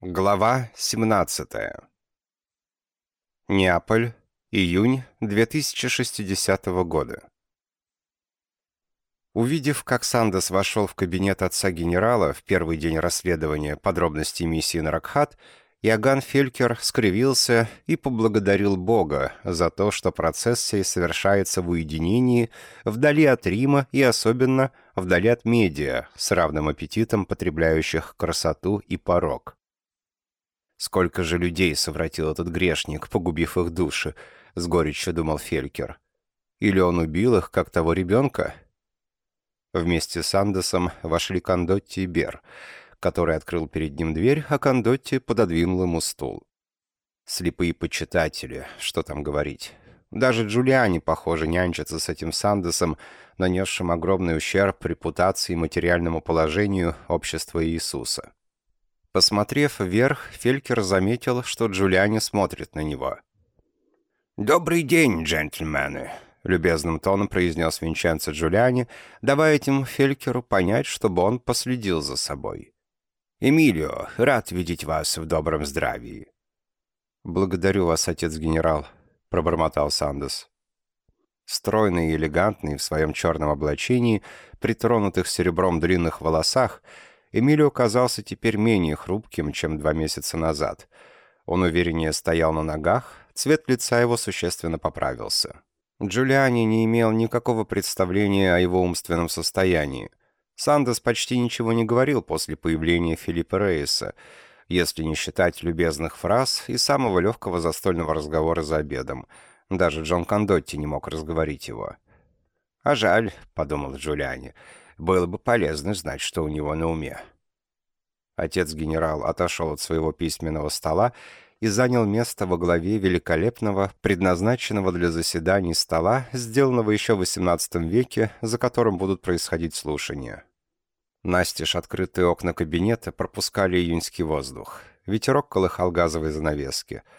Глава 17. Неаполь, июнь 2060 года. Увидев, как Сандес вошел в кабинет отца генерала в первый день расследования подробностей миссии Наракхат, Иоганн Фелькер скривился и поблагодарил Бога за то, что процесс сей совершается в уединении, вдали от Рима и особенно вдали от медиа, с равным аппетитом потребляющих красоту и порог. Сколько же людей совратил этот грешник, погубив их души, с горечью думал Фелькер. Или он убил их, как того ребенка? Вместе с Андесом вошли Кондотти и Бер, который открыл перед ним дверь, а Кондотти пододвинул ему стул. Слепые почитатели, что там говорить. Даже Джулиани, похоже, нянчится с этим Сандесом, нанесшим огромный ущерб репутации и материальному положению общества Иисуса. Посмотрев вверх, Фелькер заметил, что Джулиани смотрит на него. «Добрый день, джентльмены», — любезным тоном произнес Винченцо Джулиани, давая этим Фелькеру понять, чтобы он последил за собой. «Эмилио, рад видеть вас в добром здравии». «Благодарю вас, отец-генерал», — пробормотал Сандес. Стройный и элегантный в своем черном облачении, притронутых серебром длинных волосах, Эмилио казался теперь менее хрупким, чем два месяца назад. Он увереннее стоял на ногах, цвет лица его существенно поправился. Джулиани не имел никакого представления о его умственном состоянии. Сандес почти ничего не говорил после появления Филиппа Рейса, если не считать любезных фраз и самого легкого застольного разговора за обедом. Даже Джон Кондотти не мог разговорить его. «А жаль», — подумал Джулиани, — было бы полезно знать, что у него на уме. Отец-генерал отошел от своего письменного стола и занял место во главе великолепного, предназначенного для заседаний стола, сделанного еще в XVIII веке, за которым будут происходить слушания. Настежь открытые окна кабинета пропускали июньский воздух. Ветерок колыхал газовые занавески —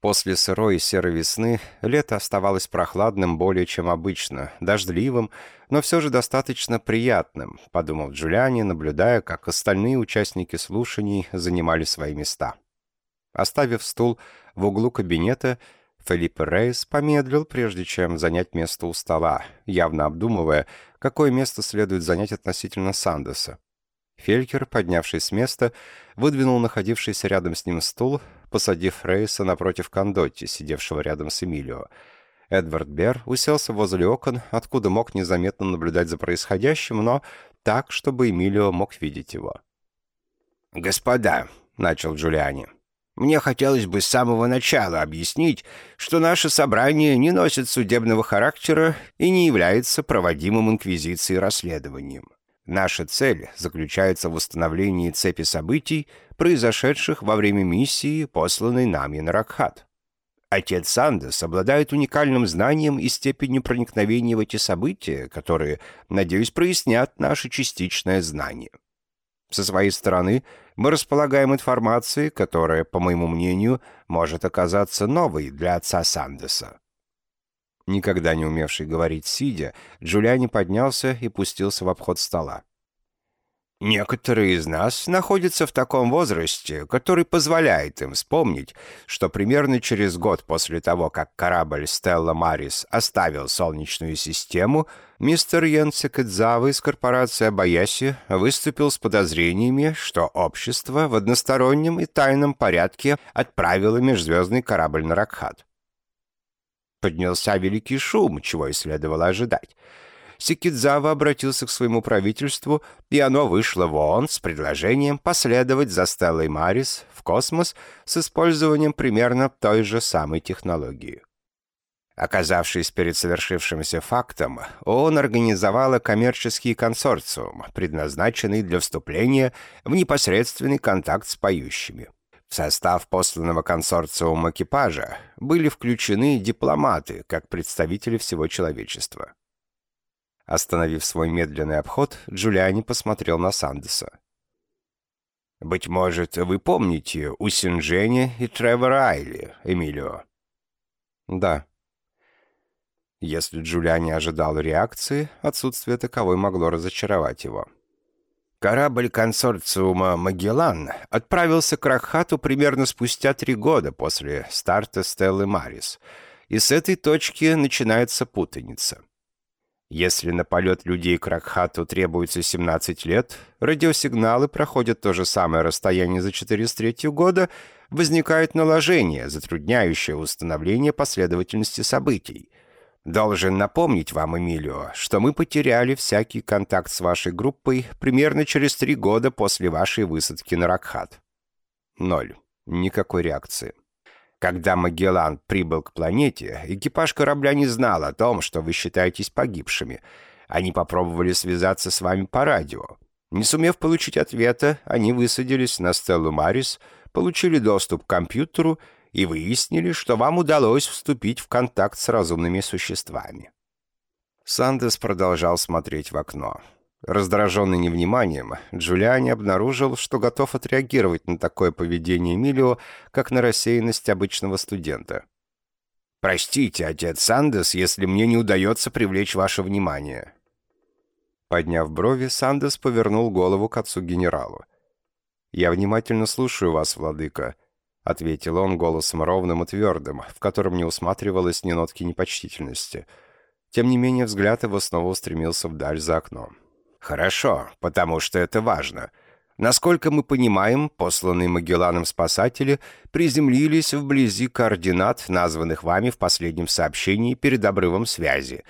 После сырой и серой весны лето оставалось прохладным более чем обычно, дождливым, но все же достаточно приятным, подумал Джулиани, наблюдая, как остальные участники слушаний занимали свои места. Оставив стул в углу кабинета, Филипп Рейс помедлил, прежде чем занять место у стола, явно обдумывая, какое место следует занять относительно Сандеса. Фелькер, поднявшись с места, выдвинул находившийся рядом с ним стул, посадив Рейса напротив Кондотти, сидевшего рядом с Эмилио. Эдвард Бер уселся возле окон, откуда мог незаметно наблюдать за происходящим, но так, чтобы Эмилио мог видеть его. «Господа», — начал Джулиани, — «мне хотелось бы с самого начала объяснить, что наше собрание не носит судебного характера и не является проводимым инквизицией расследованием. Наша цель заключается в восстановлении цепи событий, произошедших во время миссии, посланной нами на Ракхат. Отец Сандес обладает уникальным знанием и степенью проникновения в эти события, которые, надеюсь, прояснят наше частичное знание. Со своей стороны, мы располагаем информацией, которая, по моему мнению, может оказаться новой для отца Сандеса. Никогда не умевший говорить сидя, Джулиани поднялся и пустился в обход стола. Некоторые из нас находятся в таком возрасте, который позволяет им вспомнить, что примерно через год после того, как корабль «Стелла Марис» оставил Солнечную систему, мистер Йенсе Кэдзава из корпорации Абаяси выступил с подозрениями, что общество в одностороннем и тайном порядке отправило межзвездный корабль на Ракхат. Поднялся великий шум, чего и следовало ожидать. Сикидзава обратился к своему правительству, и оно вышло вон с предложением последовать за Стеллой Марис в космос с использованием примерно той же самой технологии. Оказавшись перед совершившимся фактом, ООН организовала коммерческий консорциум, предназначенный для вступления в непосредственный контакт с поющими. В состав посланного консорциума экипажа были включены дипломаты, как представители всего человечества. Остановив свой медленный обход, Джулиани посмотрел на Сандеса. «Быть может, вы помните Усинжени и Тревора Айли, Эмилио?» «Да». Если Джулиани ожидал реакции, отсутствие таковой могло разочаровать его. Корабль консорциума «Магеллан» отправился к Рахату примерно спустя три года после старта Стеллы Марис, и с этой точки начинается путаница. Если на полет людей к Ракхату требуется 17 лет, радиосигналы проходят то же самое расстояние за 403 года, возникает наложение, затрудняющее установление последовательности событий. Должен напомнить вам, Эмилио, что мы потеряли всякий контакт с вашей группой примерно через три года после вашей высадки на Ракхат. Ноль. Никакой реакции. Когда Магеллан прибыл к планете, экипаж корабля не знал о том, что вы считаетесь погибшими. Они попробовали связаться с вами по радио. Не сумев получить ответа, они высадились на Стеллу Марис, получили доступ к компьютеру и выяснили, что вам удалось вступить в контакт с разумными существами. Сандес продолжал смотреть в окно. Раздраженный невниманием, Джулиани обнаружил, что готов отреагировать на такое поведение Эмилио, как на рассеянность обычного студента. «Простите, отец Сандес, если мне не удается привлечь ваше внимание». Подняв брови, Сандес повернул голову к отцу-генералу. «Я внимательно слушаю вас, владыка», — ответил он голосом ровным и твердым, в котором не усматривалось ни нотки непочтительности. Тем не менее, взгляд его снова устремился вдаль за окном. «Хорошо, потому что это важно. Насколько мы понимаем, посланные Магелланом спасатели приземлились вблизи координат, названных вами в последнем сообщении перед обрывом связи.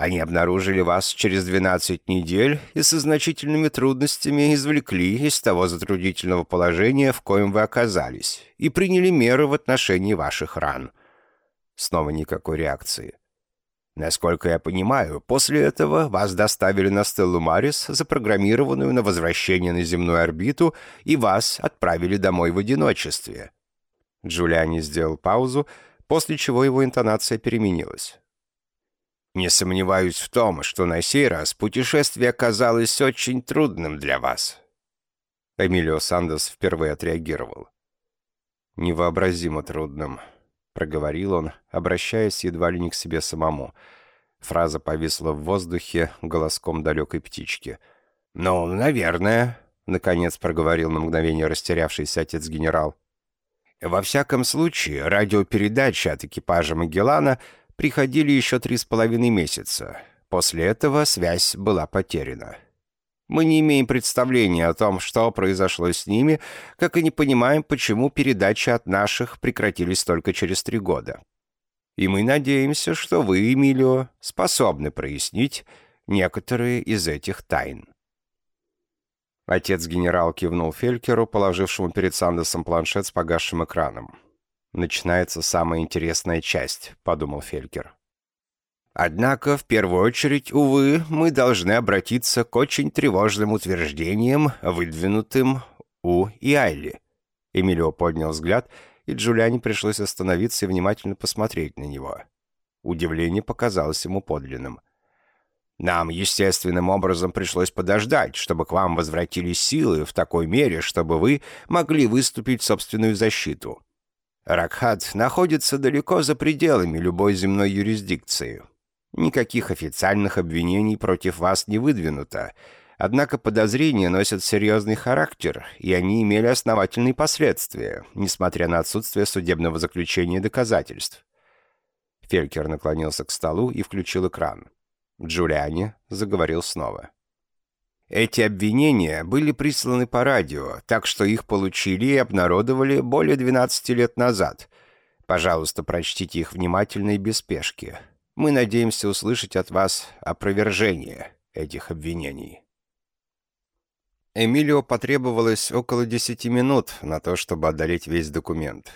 Они обнаружили вас через 12 недель и со значительными трудностями извлекли из того затруднительного положения, в коем вы оказались, и приняли меры в отношении ваших ран». Снова никакой реакции. Насколько я понимаю, после этого вас доставили на Стеллу Марис, запрограммированную на возвращение на земную орбиту, и вас отправили домой в одиночестве». Джулиани сделал паузу, после чего его интонация переменилась. «Не сомневаюсь в том, что на сей раз путешествие оказалось очень трудным для вас». Эмилио Сандос впервые отреагировал. «Невообразимо трудным», — проговорил он, обращаясь едва ли не к себе самому. Фраза повисла в воздухе голоском далекой птички. «Ну, наверное», — наконец проговорил на мгновение растерявшийся отец-генерал. «Во всяком случае, радиопередачи от экипажа Магеллана приходили еще три с половиной месяца. После этого связь была потеряна». Мы не имеем представления о том, что произошло с ними, как и не понимаем, почему передачи от наших прекратились только через три года. И мы надеемся, что вы, Эмилио, способны прояснить некоторые из этих тайн. Отец-генерал кивнул Фелькеру, положившему перед Сандесом планшет с погасшим экраном. «Начинается самая интересная часть», — подумал Фелькер. Однако, в первую очередь, увы, мы должны обратиться к очень тревожным утверждениям, выдвинутым у и Айли. Эмилио поднял взгляд, и Джулиане пришлось остановиться и внимательно посмотреть на него. Удивление показалось ему подлинным. «Нам естественным образом пришлось подождать, чтобы к вам возвратились силы в такой мере, чтобы вы могли выступить в собственную защиту. Ракхат находится далеко за пределами любой земной юрисдикции. Никаких официальных обвинений против вас не выдвинуто. Однако подозрения носят серьезный характер, и они имели основательные последствия, несмотря на отсутствие судебного заключения доказательств. Фелькер наклонился к столу и включил экран. Джулиани заговорил снова. Эти обвинения были присланы по радио, так что их получили и обнародовали более 12 лет назад. Пожалуйста, прочтите их внимательно и без спешки. Мы надеемся услышать от вас опровержение этих обвинений». Эмилио потребовалось около десяти минут на то, чтобы одолеть весь документ.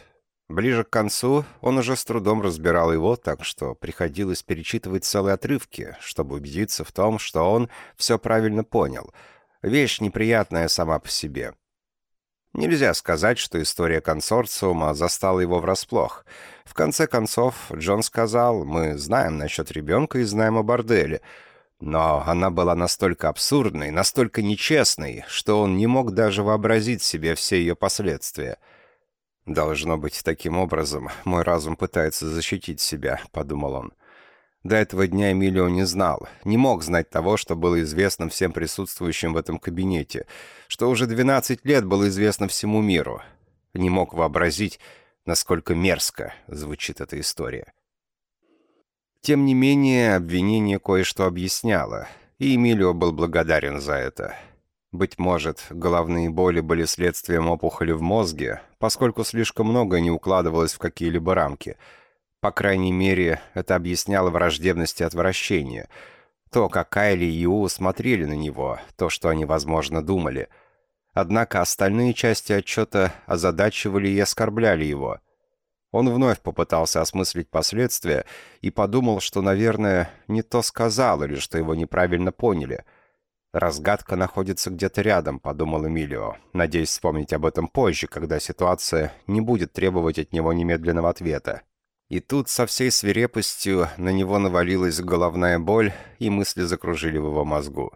Ближе к концу он уже с трудом разбирал его, так что приходилось перечитывать целые отрывки, чтобы убедиться в том, что он все правильно понял. Вещь неприятная сама по себе. Нельзя сказать, что история консорциума застала его врасплох. В конце концов, Джон сказал, мы знаем насчет ребенка и знаем о борделе. Но она была настолько абсурдной, настолько нечестной, что он не мог даже вообразить себе все ее последствия. «Должно быть, таким образом мой разум пытается защитить себя», — подумал он. До этого дня Эмилио не знал, не мог знать того, что было известно всем присутствующим в этом кабинете, что уже 12 лет было известно всему миру. Не мог вообразить, насколько мерзко звучит эта история. Тем не менее, обвинение кое-что объясняло, и Эмилио был благодарен за это. Быть может, головные боли были следствием опухоли в мозге, поскольку слишком много не укладывалось в какие-либо рамки — по крайней мере, это объясняло враждебность и отвращение. То, как Кайли и Ю смотрели на него, то, что они, возможно, думали. Однако остальные части отчета озадачивали и оскорбляли его. Он вновь попытался осмыслить последствия и подумал, что, наверное, не то сказал или что его неправильно поняли. «Разгадка находится где-то рядом», — подумал Эмилио, надеясь вспомнить об этом позже, когда ситуация не будет требовать от него немедленного ответа. И тут со всей свирепостью на него навалилась головная боль, и мысли закружили в его мозгу.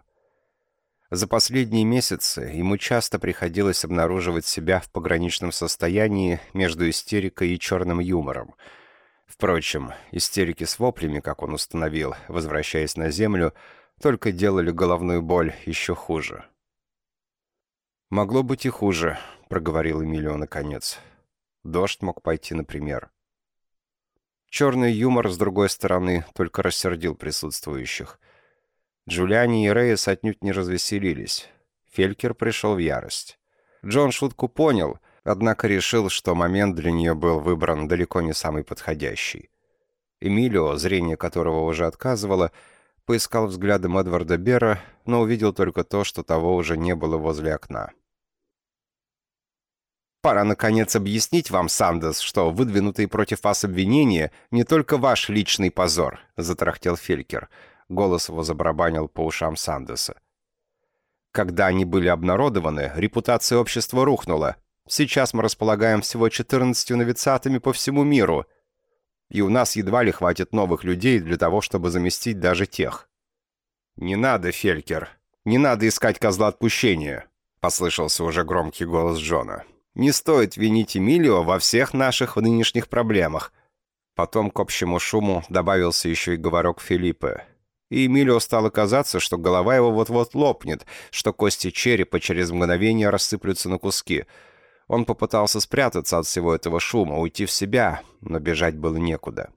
За последние месяцы ему часто приходилось обнаруживать себя в пограничном состоянии между истерикой и черным юмором. Впрочем, истерики с воплями, как он установил, возвращаясь на землю, только делали головную боль еще хуже. «Могло быть и хуже», — проговорил Эмилио наконец. «Дождь мог пойти, например». Черный юмор, с другой стороны, только рассердил присутствующих. Джулиани и Рейс отнюдь не развеселились. Фелькер пришел в ярость. Джон шутку понял, однако решил, что момент для нее был выбран далеко не самый подходящий. Эмилио, зрение которого уже отказывало, поискал взглядом Эдварда Бера, но увидел только то, что того уже не было возле окна. Пора, наконец, объяснить вам, Сандес, что выдвинутые против вас обвинения не только ваш личный позор», — затрахтел Фелькер. Голос его забарабанил по ушам Сандеса. «Когда они были обнародованы, репутация общества рухнула. Сейчас мы располагаем всего 14 новицатами по всему миру, и у нас едва ли хватит новых людей для того, чтобы заместить даже тех». «Не надо, Фелькер, не надо искать козла отпущения», — послышался уже громкий голос Джона. Не стоит винить Эмилио во всех наших нынешних проблемах». Потом к общему шуму добавился еще и говорок Филиппа. И Эмилио стало казаться, что голова его вот-вот лопнет, что кости черепа через мгновение рассыплются на куски. Он попытался спрятаться от всего этого шума, уйти в себя, но бежать было некуда.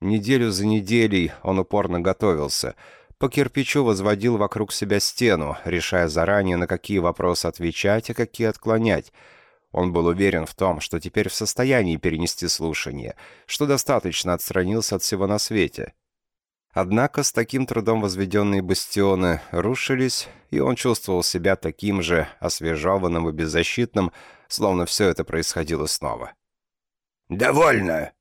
Неделю за неделей он упорно готовился. По кирпичу возводил вокруг себя стену, решая заранее, на какие вопросы отвечать, а какие отклонять — он был уверен в том, что теперь в состоянии перенести слушание, что достаточно отстранился от всего на свете. Однако с таким трудом возведенные бастионы рушились, и он чувствовал себя таким же освежеванным и беззащитным, словно все это происходило снова. «Довольно!»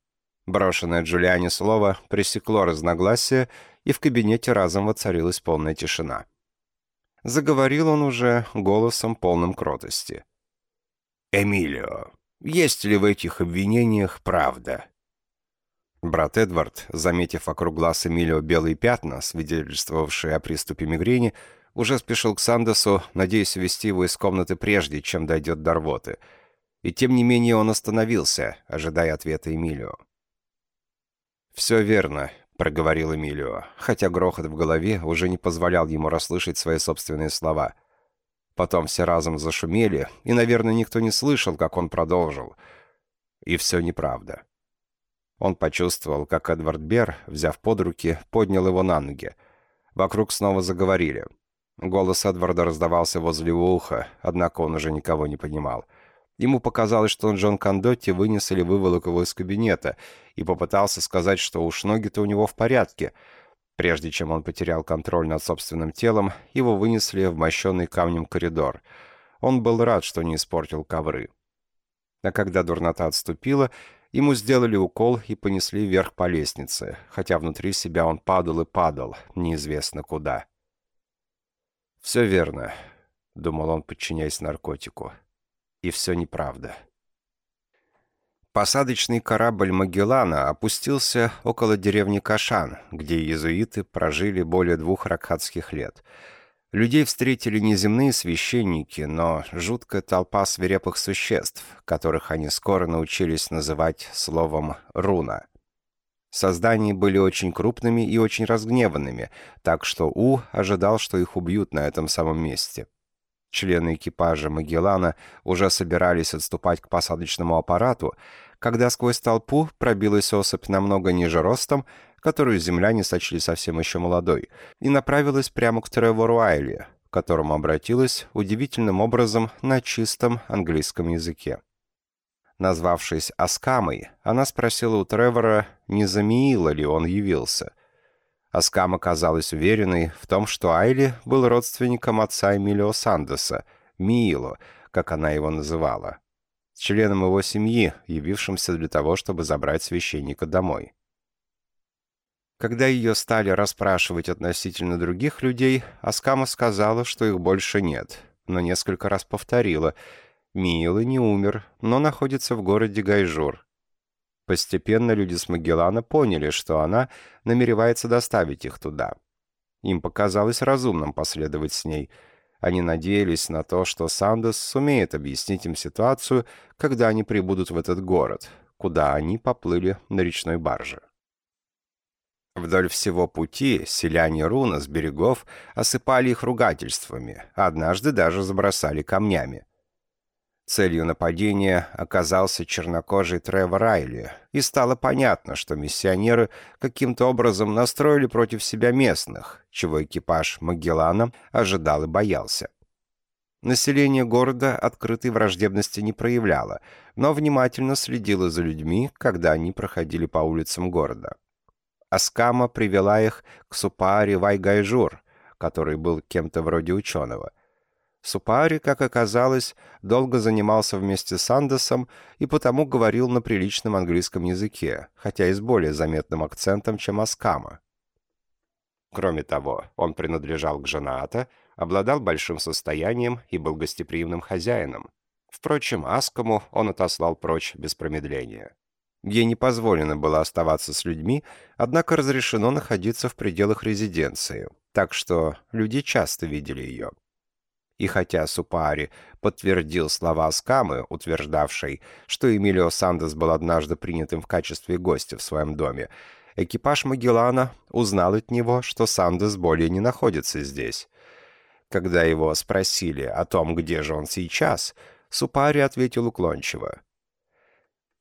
Брошенное Джулиане слово пресекло разногласие, и в кабинете разом воцарилась полная тишина. Заговорил он уже голосом полным кротости. «Эмилио, есть ли в этих обвинениях правда?» Брат Эдвард, заметив вокруг глаз Эмилио белые пятна, свидетельствовавшие о приступе мигрени, уже спешил к Сандесу, надеясь увести его из комнаты прежде, чем дойдет до рвоты. И тем не менее он остановился, ожидая ответа Эмилио. «Все верно», — проговорил Эмилио, хотя грохот в голове уже не позволял ему расслышать свои собственные слова — Потом все разом зашумели, и, наверное, никто не слышал, как он продолжил. И все неправда. Он почувствовал, как Эдвард Бер, взяв под руки, поднял его на ноги. Вокруг снова заговорили. Голос Эдварда раздавался возле уха, однако он уже никого не понимал. Ему показалось, что он Джон Кондотти вынес или выволок его из кабинета и попытался сказать, что уж ноги-то у него в порядке — Прежде чем он потерял контроль над собственным телом, его вынесли в мощенный камнем коридор. Он был рад, что не испортил ковры. А когда дурнота отступила, ему сделали укол и понесли вверх по лестнице, хотя внутри себя он падал и падал, неизвестно куда. «Все верно», — думал он, подчиняясь наркотику. «И все неправда». Посадочный корабль «Магеллана» опустился около деревни Кашан, где иезуиты прожили более двух ракхатских лет. Людей встретили не земные священники, но жуткая толпа свирепых существ, которых они скоро научились называть словом «руна». Создания были очень крупными и очень разгневанными, так что У ожидал, что их убьют на этом самом месте. Члены экипажа Магеллана уже собирались отступать к посадочному аппарату, когда сквозь толпу пробилась особь намного ниже ростом, которую земляне сочли совсем еще молодой, и направилась прямо к Тревору Айли, к которому обратилась удивительным образом на чистом английском языке. Назвавшись Аскамой, она спросила у Тревора, не замеила ли он явился. Аскама казалась уверенной в том, что Айли был родственником отца Эмилио Сандеса, Миило, как она его называла, членом его семьи, явившимся для того, чтобы забрать священника домой. Когда ее стали расспрашивать относительно других людей, Аскама сказала, что их больше нет, но несколько раз повторила – Миило не умер, но находится в городе Гайжур. Постепенно люди с Магеллана поняли, что она намеревается доставить их туда. Им показалось разумным последовать с ней. Они надеялись на то, что Сандес сумеет объяснить им ситуацию, когда они прибудут в этот город, куда они поплыли на речной барже. Вдоль всего пути селяне Руна с берегов осыпали их ругательствами, однажды даже забросали камнями. Целью нападения оказался чернокожий Тревор Райли, и стало понятно, что миссионеры каким-то образом настроили против себя местных, чего экипаж Магеллана ожидал и боялся. Население города открытой враждебности не проявляло, но внимательно следило за людьми, когда они проходили по улицам города. Аскама привела их к Супааре Вайгайжур, который был кем-то вроде ученого. Супари, как оказалось, долго занимался вместе с Андесом и потому говорил на приличном английском языке, хотя и с более заметным акцентом, чем Аскама. Кроме того, он принадлежал к Жанаата, обладал большим состоянием и был гостеприимным хозяином. Впрочем, Аскому он отослал прочь без промедления. Ей не позволено было оставаться с людьми, однако разрешено находиться в пределах резиденции, так что люди часто видели ее. И хотя Супари подтвердил слова Скамы, утверждавшей, что Эмилио Сандес был однажды принятым в качестве гостя в своем доме, экипаж Магеллана узнал от него, что Сандес более не находится здесь. Когда его спросили о том, где же он сейчас, Супари ответил уклончиво.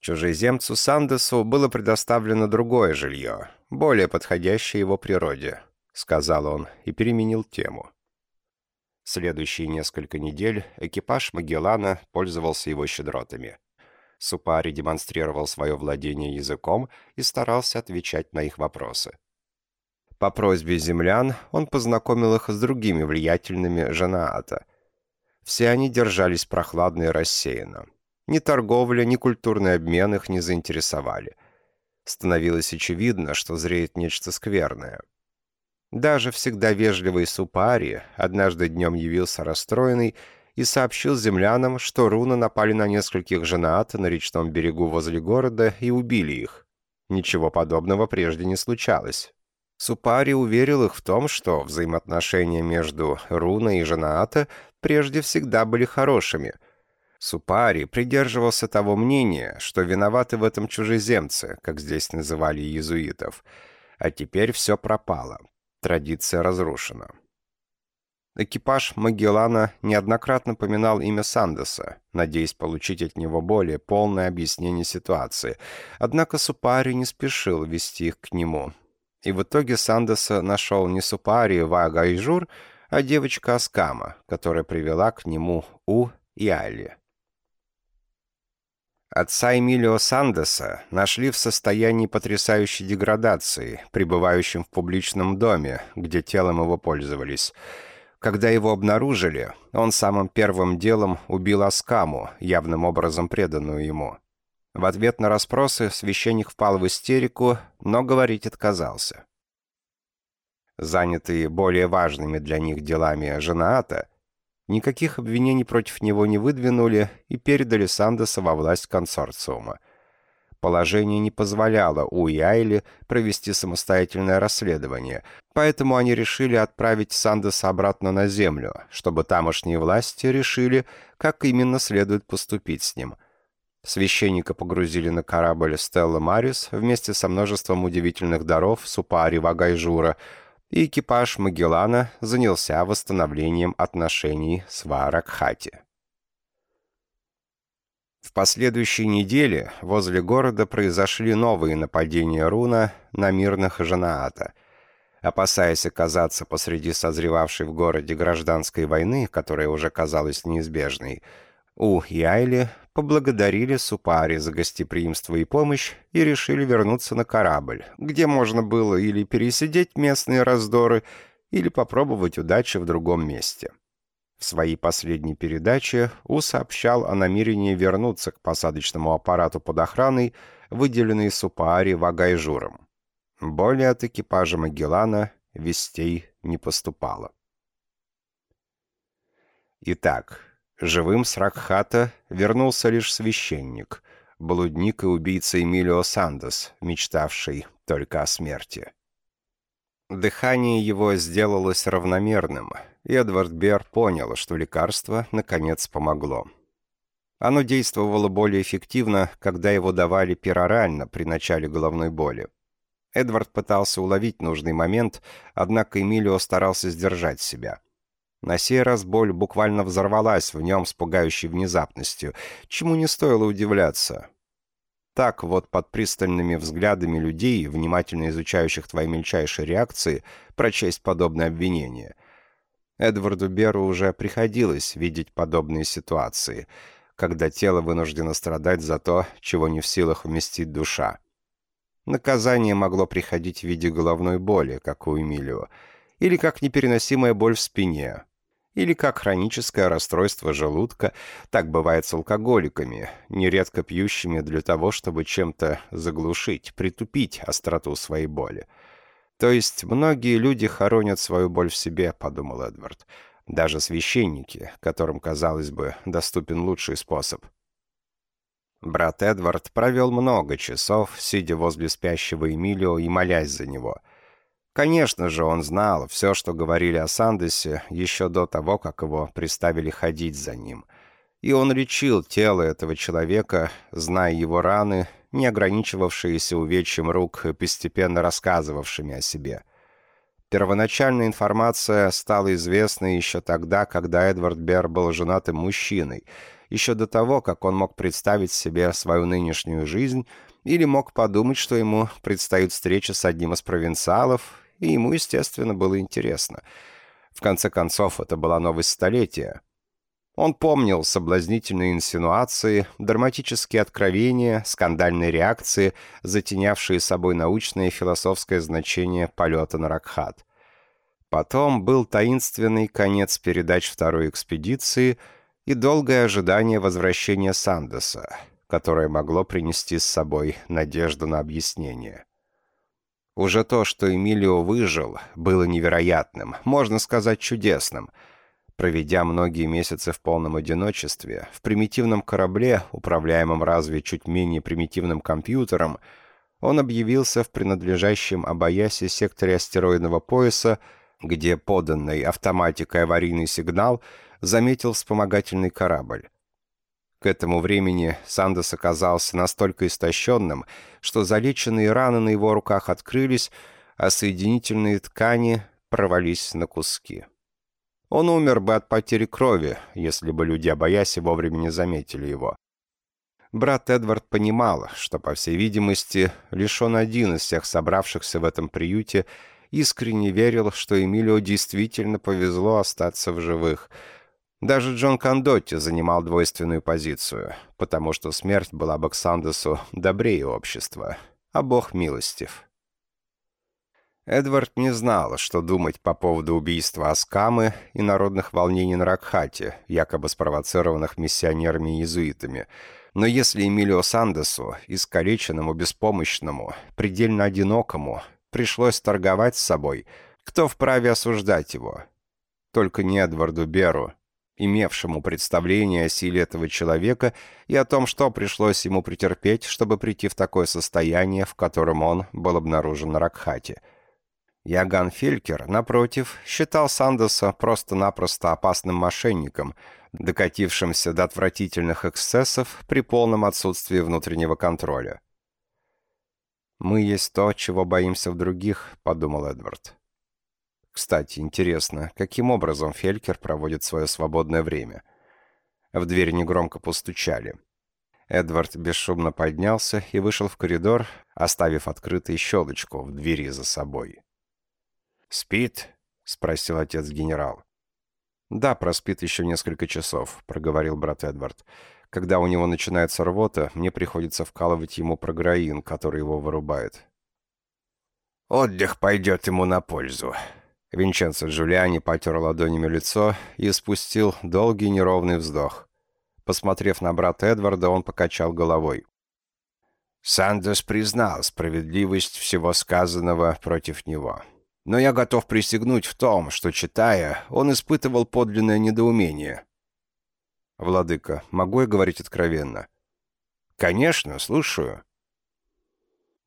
Чужеземцу Сандесу было предоставлено другое жилье, более подходящее его природе, сказал он и переменил тему. Следующие несколько недель экипаж Магеллана пользовался его щедротами. Супари демонстрировал свое владение языком и старался отвечать на их вопросы. По просьбе землян он познакомил их с другими влиятельными Жанаата. Все они держались прохладно и рассеянно. Ни торговля, ни культурный обмен их не заинтересовали. Становилось очевидно, что зреет нечто скверное – даже всегда вежливый Супари однажды днем явился расстроенный и сообщил землянам, что руны напали на нескольких женат на речном берегу возле города и убили их. Ничего подобного прежде не случалось. Супари уверил их в том, что взаимоотношения между Руна и Женаата прежде всегда были хорошими. Супари придерживался того мнения, что виноваты в этом чужеземцы, как здесь называли иезуитов. А теперь все пропало. Традиция разрушена. Экипаж Магеллана неоднократно поминал имя Сандеса, надеясь получить от него более полное объяснение ситуации, однако Супари не спешил вести их к нему. И в итоге Сандеса нашел не Супари Вагайжур, а девочка Аскама, которая привела к нему У и Али. Отца Эмилио Сандеса нашли в состоянии потрясающей деградации, пребывающем в публичном доме, где телом его пользовались. Когда его обнаружили, он самым первым делом убил Аскаму, явным образом преданную ему. В ответ на расспросы священник впал в истерику, но говорить отказался. Занятые более важными для них делами Женаата, Никаких обвинений против него не выдвинули и передали Сандеса во власть консорциума. Положение не позволяло Уяйле провести самостоятельное расследование, поэтому они решили отправить Сандеса обратно на землю, чтобы тамошние власти решили, как именно следует поступить с ним. Священника погрузили на корабль «Стелла Марис» вместе со множеством удивительных даров Супари Вагайжура, и экипаж Магеллана занялся восстановлением отношений с Вааракхати. В последующей неделе возле города произошли новые нападения Руна на мирных Жанаата. Опасаясь оказаться посреди созревавшей в городе гражданской войны, которая уже казалась неизбежной, У и Айли поблагодарили Супари за гостеприимство и помощь и решили вернуться на корабль, где можно было или пересидеть местные раздоры, или попробовать удачи в другом месте. В своей последней передаче У сообщал о намерении вернуться к посадочному аппарату под охраной, выделенной Супаари Вагайжуром. Более от экипажа Магеллана вестей не поступало. Итак, живым с Ракхата вернулся лишь священник, блудник и убийца Эмилио Сандос, мечтавший только о смерти. Дыхание его сделалось равномерным, и Эдвард Бер понял, что лекарство, наконец, помогло. Оно действовало более эффективно, когда его давали перорально при начале головной боли. Эдвард пытался уловить нужный момент, однако Эмилио старался сдержать себя. На сей раз боль буквально взорвалась в нем с пугающей внезапностью, чему не стоило удивляться. Так вот под пристальными взглядами людей, внимательно изучающих твои мельчайшие реакции, прочесть подобное обвинение. Эдварду Беру уже приходилось видеть подобные ситуации, когда тело вынуждено страдать за то, чего не в силах вместить душа. Наказание могло приходить в виде головной боли, как у Эмилио, или как непереносимая боль в спине, или как хроническое расстройство желудка, так бывает с алкоголиками, нередко пьющими для того, чтобы чем-то заглушить, притупить остроту своей боли. То есть многие люди хоронят свою боль в себе, подумал Эдвард. Даже священники, которым, казалось бы, доступен лучший способ. Брат Эдвард провел много часов, сидя возле спящего Эмилио и молясь за него — Конечно же, он знал все, что говорили о Сандесе, еще до того, как его приставили ходить за ним. И он лечил тело этого человека, зная его раны, не ограничивавшиеся увечьем рук, постепенно рассказывавшими о себе. Первоначальная информация стала известной еще тогда, когда Эдвард Бер был женатым мужчиной, еще до того, как он мог представить себе свою нынешнюю жизнь или мог подумать, что ему предстоит встреча с одним из провинциалов и ему, естественно, было интересно. В конце концов, это была новость столетия. Он помнил соблазнительные инсинуации, драматические откровения, скандальные реакции, затенявшие собой научное и философское значение полета на Ракхат. Потом был таинственный конец передач второй экспедиции и долгое ожидание возвращения Сандеса, которое могло принести с собой надежду на объяснение. Уже то, что Эмилио выжил, было невероятным, можно сказать, чудесным. Проведя многие месяцы в полном одиночестве, в примитивном корабле, управляемом разве чуть менее примитивным компьютером, он объявился в принадлежащем Абаясе секторе астероидного пояса, где поданный автоматикой аварийный сигнал заметил вспомогательный корабль. К этому времени Сандос оказался настолько истощенным, что залеченные раны на его руках открылись, а соединительные ткани провались на куски. Он умер бы от потери крови, если бы люди Абаяси вовремя не заметили его. Брат Эдвард понимал, что, по всей видимости, лишь он один из всех собравшихся в этом приюте искренне верил, что Эмилио действительно повезло остаться в живых — даже Джон Кондотти занимал двойственную позицию, потому что смерть была бы к Сандесу добрее общества, а бог милостив. Эдвард не знал, что думать по поводу убийства Аскамы и народных волнений на Ракхате, якобы спровоцированных миссионерами и иезуитами, но если Эмилио Сандесу, искалеченному, беспомощному, предельно одинокому, пришлось торговать с собой, кто вправе осуждать его? Только не Эдварду Беру, имевшему представление о силе этого человека и о том, что пришлось ему претерпеть, чтобы прийти в такое состояние, в котором он был обнаружен на Ракхате. Яган Фелькер, напротив, считал Сандеса просто-напросто опасным мошенником, докатившимся до отвратительных эксцессов при полном отсутствии внутреннего контроля. «Мы есть то, чего боимся в других», — подумал Эдвард. Кстати, интересно, каким образом Фелькер проводит свое свободное время? В дверь негромко постучали. Эдвард бесшумно поднялся и вышел в коридор, оставив открытой щелочку в двери за собой. «Спит?» — спросил отец-генерал. «Да, проспит еще несколько часов», — проговорил брат Эдвард. «Когда у него начинается рвота, мне приходится вкалывать ему програин, который его вырубает». «Отдых пойдет ему на пользу». Винченцо Джулиани потер ладонями лицо и спустил долгий неровный вздох. Посмотрев на брата Эдварда, он покачал головой. Сандерс признал справедливость всего сказанного против него. Но я готов присягнуть в том, что, читая, он испытывал подлинное недоумение. «Владыка, могу я говорить откровенно?» «Конечно, слушаю».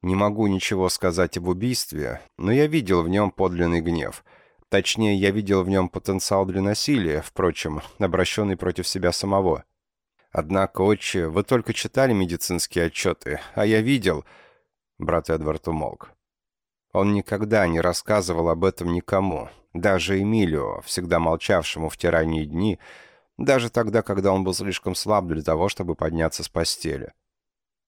«Не могу ничего сказать об убийстве, но я видел в нем подлинный гнев. Точнее, я видел в нем потенциал для насилия, впрочем, обращенный против себя самого. Однако, отче, вы только читали медицинские отчеты, а я видел...» Брат Эдвард умолк. Он никогда не рассказывал об этом никому, даже Эмилио, всегда молчавшему в те ранние дни, даже тогда, когда он был слишком слаб для того, чтобы подняться с постели.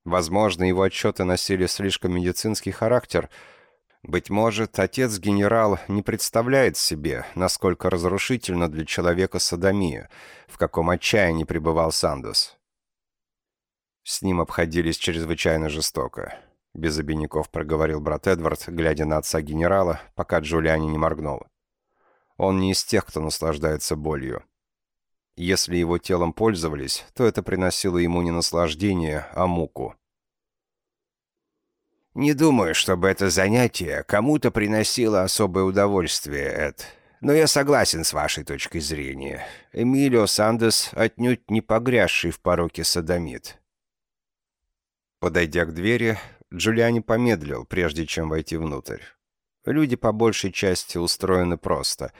Возможно, его отчеты носили слишком медицинский характер. Быть может, отец-генерал не представляет себе, насколько разрушительно для человека садомия, в каком отчаянии пребывал Сандос. С ним обходились чрезвычайно жестоко. Без обиняков проговорил брат Эдвард, глядя на отца генерала, пока Джулиани не моргнул. Он не из тех, кто наслаждается болью. Если его телом пользовались, то это приносило ему не наслаждение, а муку. «Не думаю, чтобы это занятие кому-то приносило особое удовольствие, Эд. Но я согласен с вашей точкой зрения. Эмилио Сандес отнюдь не погрязший в пороке садомит». Подойдя к двери, Джулиани помедлил, прежде чем войти внутрь. Люди по большей части устроены просто.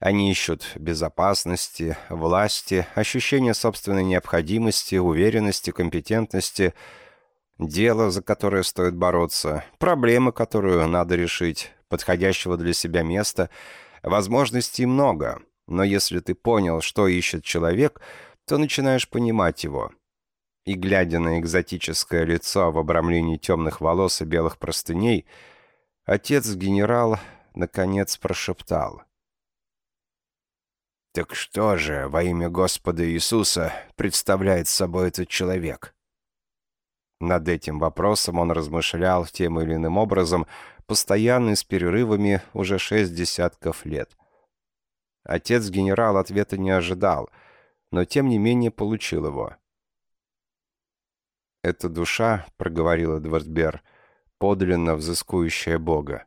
Они ищут безопасности, власти, ощущения собственной необходимости, уверенности, компетентности, дело, за которое стоит бороться, проблемы, которую надо решить, подходящего для себя места. Возможностей много, но если ты понял, что ищет человек, то начинаешь понимать его — и, глядя на экзотическое лицо в обрамлении темных волос и белых простыней, отец-генерал, наконец, прошептал. «Так что же во имя Господа Иисуса представляет собой этот человек?» Над этим вопросом он размышлял тем или иным образом, постоянно с перерывами уже шесть десятков лет. Отец-генерал ответа не ожидал, но тем не менее получил его. «Эта душа, — проговорил Эдвард Бер, — подлинно взыскующая Бога».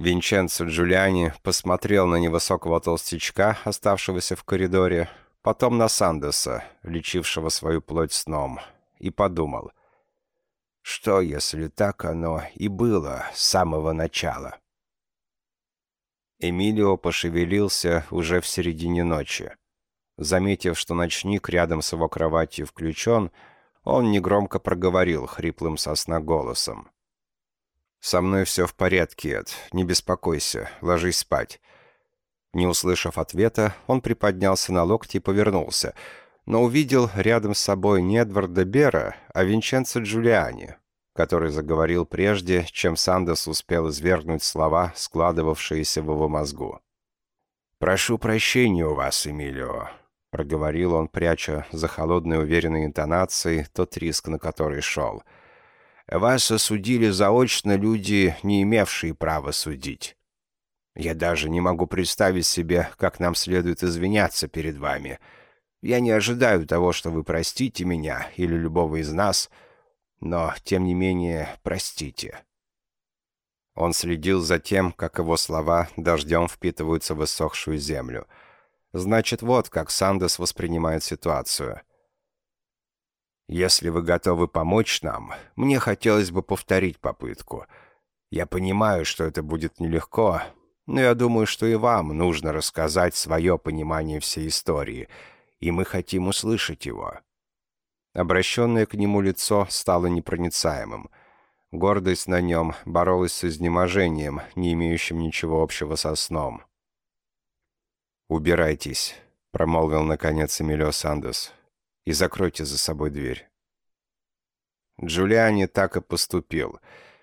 Винченцо Джулиани посмотрел на невысокого толстячка, оставшегося в коридоре, потом на Сандеса, лечившего свою плоть сном, и подумал, что, если так оно и было с самого начала? Эмилио пошевелился уже в середине ночи. Заметив, что ночник рядом с его кроватью включен, он негромко проговорил хриплым сосна голосом. «Со мной все в порядке, Эд. Не беспокойся. Ложись спать». Не услышав ответа, он приподнялся на локти и повернулся, но увидел рядом с собой не Эдварда Бера, а Винченцо Джулиани, который заговорил прежде, чем Сандес успел извергнуть слова, складывавшиеся в его мозгу. «Прошу прощения у вас, Эмилио. — проговорил он, пряча за холодной уверенной интонацией тот риск, на который шел. «Вас осудили заочно люди, не имевшие права судить. Я даже не могу представить себе, как нам следует извиняться перед вами. Я не ожидаю того, что вы простите меня или любого из нас, но, тем не менее, простите». Он следил за тем, как его слова дождем впитываются в иссохшую землю — Значит, вот как Сандес воспринимает ситуацию. Если вы готовы помочь нам, мне хотелось бы повторить попытку. Я понимаю, что это будет нелегко, Но я думаю, что и вам нужно рассказать свое понимание всей истории, и мы хотим услышать его». Обращенное к нему лицо стало непроницаемым. Гордость на нем боролась с изнеможением, не имеющим ничего общего со сном. «Убирайтесь», — промолвил наконец Эмилио Сандес, — «и закройте за собой дверь». Джулиани так и поступил,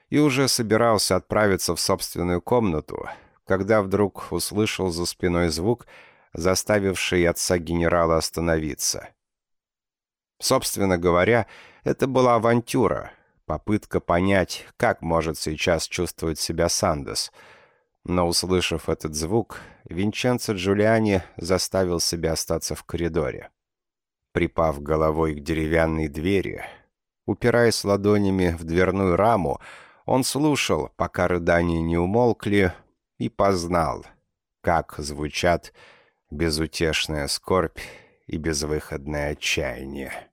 и уже собирался отправиться в собственную комнату, когда вдруг услышал за спиной звук, заставивший отца генерала остановиться — Собственно говоря, это была авантюра, попытка понять, как может сейчас чувствовать себя Сандос. Но, услышав этот звук, Винченцо Джулиани заставил себя остаться в коридоре. Припав головой к деревянной двери, упираясь ладонями в дверную раму, он слушал, пока рыдания не умолкли, и познал, как звучат безутешная скорбь и безвыходное отчаяние.